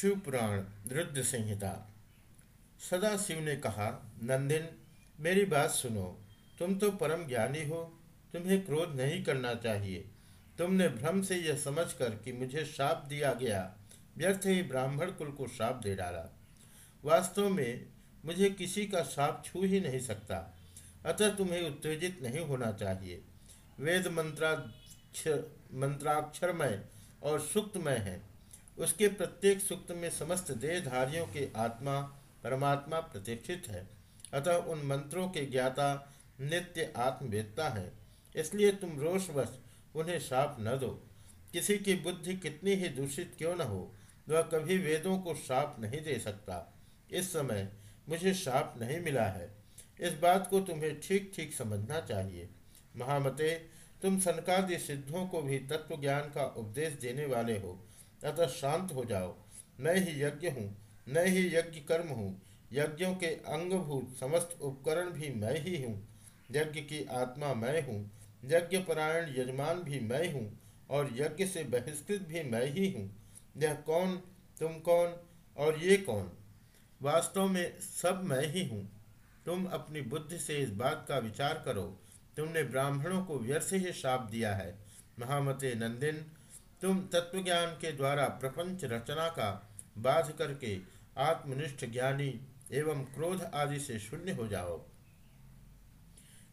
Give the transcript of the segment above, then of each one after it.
शिवपुराण रुद्र संहिता। सदा शिव ने कहा, नंदिन, मेरी बात सुनो। तुम तो परम ज्ञानी हो। तुम्हें क्रोध नहीं करना चाहिए। तुमने भ्रम से यह समझकर कि मुझे शाप दिया गया। व्यर्थ ही ब्राह्मण कुल को श्राप दे डाला। वास्तव में मुझे किसी का शाप छू ही नहीं सकता। अतः तुम्हें उत्तेजित नहीं होना चाहिए। वेद मंत्राक्ष, मंत्राक्षरमय और सुक्तमय है। उसके प्रत्येक सुक्त में समस्त देहधारियों के आत्मा, परमात्मा प्रतिष्ठित है। अतः उन मंत्रों के ज्ञाता नित्य आत्मवेदता है। इसलिए तुम रोषवश उन्हें शाप न दो। किसी की बुद्धि कितनी ही दूषित क्यों न हो, वह कभी वेदों को शाप नहीं दे सकता। इस समय मुझे शाप नहीं मिला है। इस बात को तुम्हें ठीक ठीक समझना चाहिए। महामते, तुम सनकादि सिद्धों को भी तत्व ज्ञान का उपदेश देने वाले हो। अतः शांत हो जाओ। मैं ही यज्ञ हूँ, मैं ही यज्ञ कर्म हूँ। यज्ञों के अंगभूत समस्त उपकरण भी मैं ही हूँ। यज्ञ की आत्मा मैं हूँ यज्ञ परायण यजमान भी मैं हूँ, और यज्ञ से बहिष्कृत भी मैं ही हूँ। यह कौन, तुम कौन, और ये कौन? वास्तव में सब मैं ही हूँ। तुम अपनी बुद्धि से इस बात का विचार करो। तुमने ब्राह्मणों को व्यर्थ ही श्राप दिया है। महामते नंदिन तुम तत्वज्ञान के द्वारा प्रपंच रचना का बाध करके आत्मनिष्ठ ज्ञानी एवं क्रोध आदि से शून्य हो जाओ।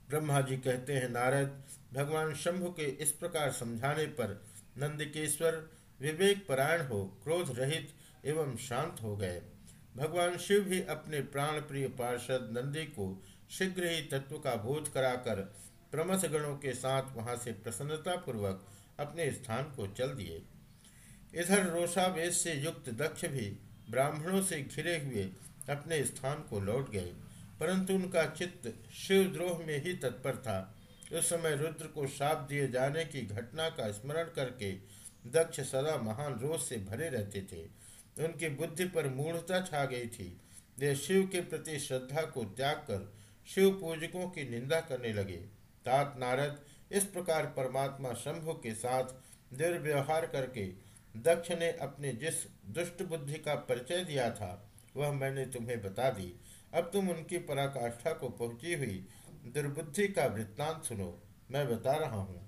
ब्रह्मा जी कहते हैं, नारद, भगवान शंभु के इस प्रकार समझाने पर नंदिकेश्वर विवेक परायण हो, क्रोध रहित एवं शांत हो गए। भगवान शिव भी अपने प्राण प्रिय पार्षद नंदी को शीघ्र ही तत्व का बोध कराकर प्रमथ गणों के साथ वहाँ से प्रसन्नता पूर्वक अपने स्थान को चल दिए। इधर रोषावेश से युक्त दक्ष भी ब्राह्मणों से घिरे हुए अपने स्थान को लौट गए, परंतु उनका चित्त शिवद्रोह में ही तत्पर था। उस समय रुद्र को शाप दिए जाने की घटना का स्मरण करके दक्ष सदा महान रोष से भरे रहते थे। उनकी बुद्धि पर मूढ़ता छा गई थी। वे शिव के प्रति श्रद्धा को त्याग कर शिव पूजकों की निंदा करने लगे। तात नारद इस प्रकार परमात्मा शंभु के साथ दुर्व्यवहार करके दक्ष ने अपने जिस दुष्ट बुद्धि का परिचय दिया था, वह मैंने तुम्हें बता दी। अब तुम उनकी पराकाष्ठा को पहुँची हुई दुर्बुद्धि का वृत्तांत सुनो। मैं बता रहा हूँ।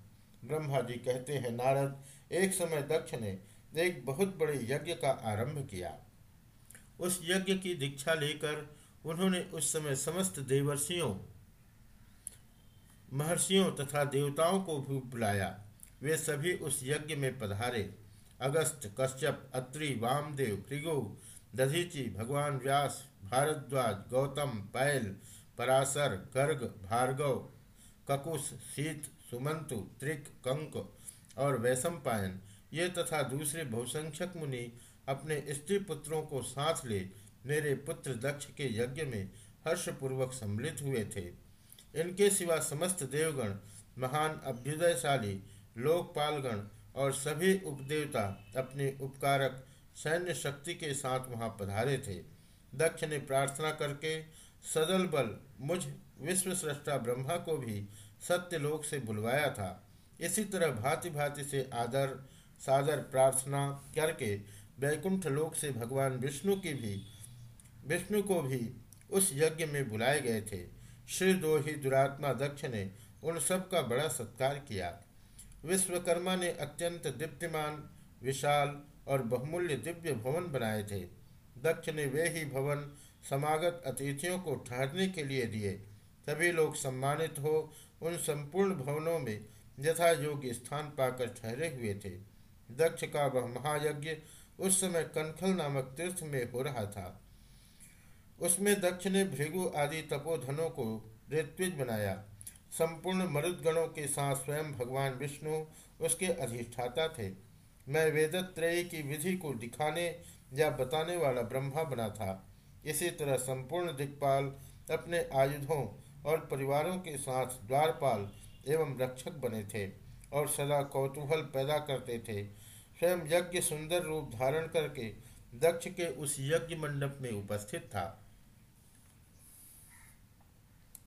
ब्रह्मा जी कहते हैं, नारद, एक समय दक्ष ने एक बहुत बड़े यज्ञ का आरंभ किया। उस यज्ञ की दीक्षा लेकर उन्होंने उस समय समस्त देवर्षियों महर्षियों तथा देवताओं को भी बुलाया। वे सभी उस यज्ञ में पधारे। अगस्त, कश्यप, अत्रि, वामदेव, भृगु, दधीचि, भगवान व्यास, भारद्वाज, गौतम, पैल, पराशर, गर्ग, भार्गव, ककुश शीत सुमंतु, त्रिक, कंक और वैशंपायन। ये तथा दूसरे बहुसंख्यक मुनि अपने स्त्री पुत्रों को साथ ले मेरे पुत्र दक्ष के यज्ञ में हर्षपूर्वक सम्मिलित हुए थे। इनके सिवा समस्त देवगण, महान अभ्युदयशाली, लोकपालगण और सभी उपदेवता अपने उपकारक सैन्य शक्ति के साथ वहाँ पधारे थे। दक्ष ने प्रार्थना करके सदल बल मुझ विश्व सृष्टा ब्रह्मा को भी सत्यलोक से बुलवाया था। इसी तरह भांति भांति से आदर, सादर प्रार्थना करके वैकुंठ लोक से भगवान विष्णु की भी, विष्णु को भी उस यज्ञ में बुलाए गए थे। श्री दोही दुरात्मा दक्ष ने उन सब का बड़ा सत्कार किया। विश्वकर्मा ने अत्यंत दीप्तिमान, विशाल और बहुमूल्य दिव्य भवन बनाए थे। दक्ष ने वे ही भवन समागत अतिथियों को ठहरने के लिए दिए। सभी लोग सम्मानित हो उन संपूर्ण भवनों में यथा योग्य स्थान पाकर ठहरे हुए थे। दक्ष का वह महायज्ञ उस समय कनखल नामक तीर्थ में हो रहा था। उसमें दक्ष ने भृगु आदि तपोधनों को ऋत्विज बनाया। संपूर्ण मरुदगणों के साथ स्वयं भगवान विष्णु उसके अधिष्ठाता थे। मैं वेदत्रय की विधि को दिखाने या बताने वाला ब्रह्मा बना था। इसी तरह संपूर्ण दिक्पाल अपने आयुधों और परिवारों के साथ द्वारपाल एवं रक्षक बने थे और सदा कौतूहल पैदा करते थे। स्वयं यज्ञ सुंदर रूप धारण करके दक्ष के उस यज्ञ मंडप में उपस्थित था।